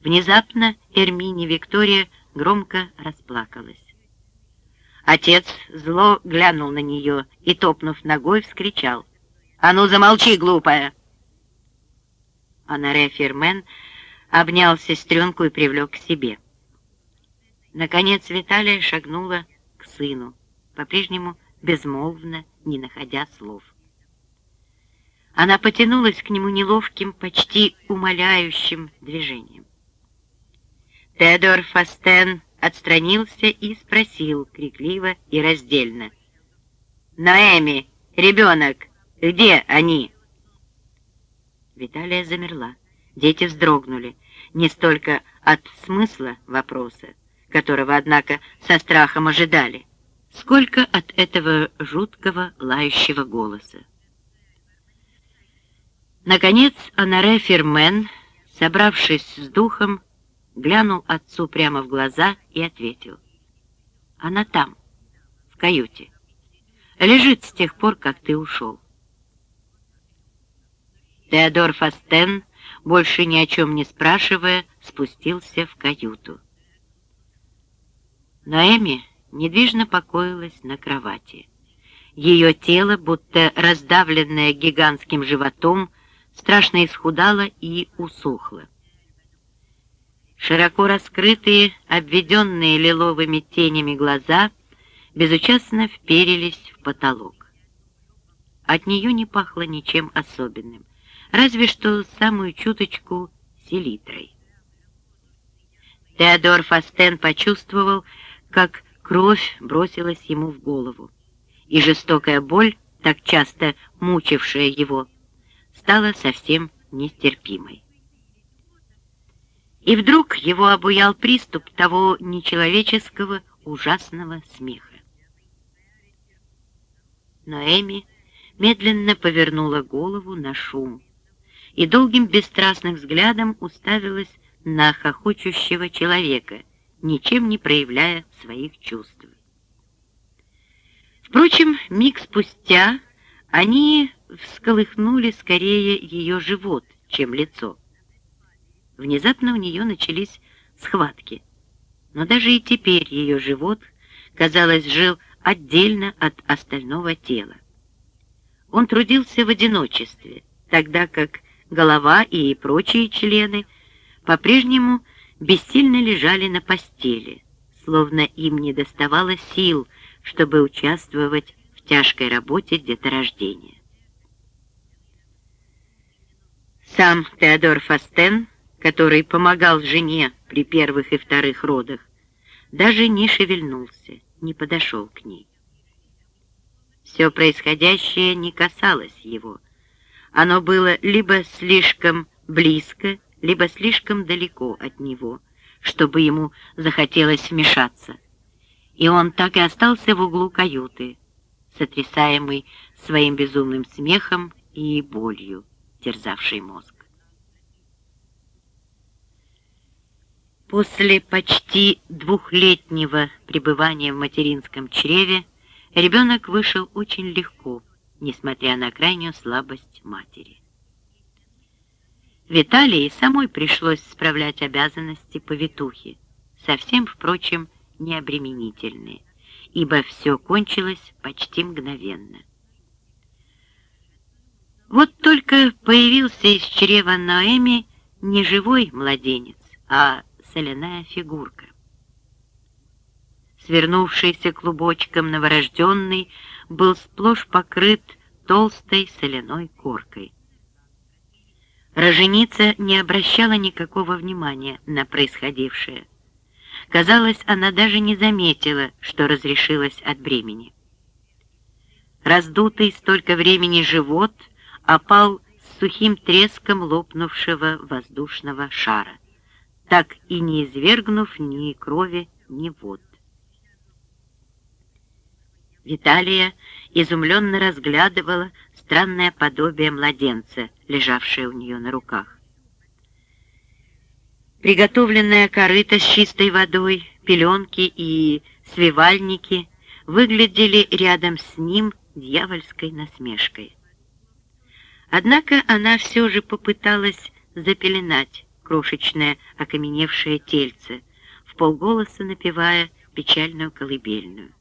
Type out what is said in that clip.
Внезапно Эрмини Виктория громко расплакалась. Отец зло глянул на нее и, топнув ногой, вскричал. «А ну, замолчи, глупая!» Анаре Фермен обнял сестренку и привлек к себе. Наконец Виталия шагнула к сыну, по-прежнему безмолвно, не находя слов. Она потянулась к нему неловким, почти умоляющим движением. Теодор Фастен отстранился и спросил крикливо и раздельно. «Ноэми, ребенок, где они?» Виталия замерла. Дети вздрогнули, не столько от смысла вопроса, которого, однако, со страхом ожидали, сколько от этого жуткого лающего голоса. Наконец, Анаре Фермен, собравшись с духом, глянул отцу прямо в глаза и ответил. «Она там, в каюте. Лежит с тех пор, как ты ушел». Теодор Фастен, больше ни о чем не спрашивая, спустился в каюту. Наэми недвижно покоилась на кровати. Ее тело, будто раздавленное гигантским животом, страшно исхудало и усохло. Широко раскрытые, обведенные лиловыми тенями глаза безучастно вперились в потолок. От нее не пахло ничем особенным, разве что самую чуточку селитрой. Теодор Фастен почувствовал, как кровь бросилась ему в голову, и жестокая боль, так часто мучившая его, стала совсем нестерпимой. И вдруг его обуял приступ того нечеловеческого ужасного смеха. Но Эми медленно повернула голову на шум и долгим бесстрастным взглядом уставилась на хохочущего человека, ничем не проявляя своих чувств. Впрочем, миг спустя они всколыхнули скорее ее живот, чем лицо. Внезапно у нее начались схватки. Но даже и теперь ее живот, казалось, жил отдельно от остального тела. Он трудился в одиночестве, тогда как голова и прочие члены по-прежнему бессильно лежали на постели, словно им не доставало сил, чтобы участвовать в тяжкой работе деторождения. Сам Теодор Фастен который помогал жене при первых и вторых родах, даже не шевельнулся, не подошел к ней. Все происходящее не касалось его. Оно было либо слишком близко, либо слишком далеко от него, чтобы ему захотелось вмешаться. И он так и остался в углу каюты, сотрясаемый своим безумным смехом и болью, терзавшей мозг. После почти двухлетнего пребывания в материнском чреве ребенок вышел очень легко, несмотря на крайнюю слабость матери. Виталии самой пришлось справлять обязанности повитухи, совсем, впрочем, необременительные, ибо все кончилось почти мгновенно. Вот только появился из чрева Ноэми не живой младенец, а соляная фигурка. Свернувшийся клубочком новорожденный был сплошь покрыт толстой соляной коркой. Роженица не обращала никакого внимания на происходившее. Казалось, она даже не заметила, что разрешилась от бремени. Раздутый столько времени живот опал с сухим треском лопнувшего воздушного шара так и не извергнув ни крови, ни вод. Виталия изумленно разглядывала странное подобие младенца, лежавшее у нее на руках. Приготовленная корыта с чистой водой, пеленки и свивальники выглядели рядом с ним дьявольской насмешкой. Однако она все же попыталась запеленать крошечное окаменевшее тельце, в полголоса напевая печальную колыбельную.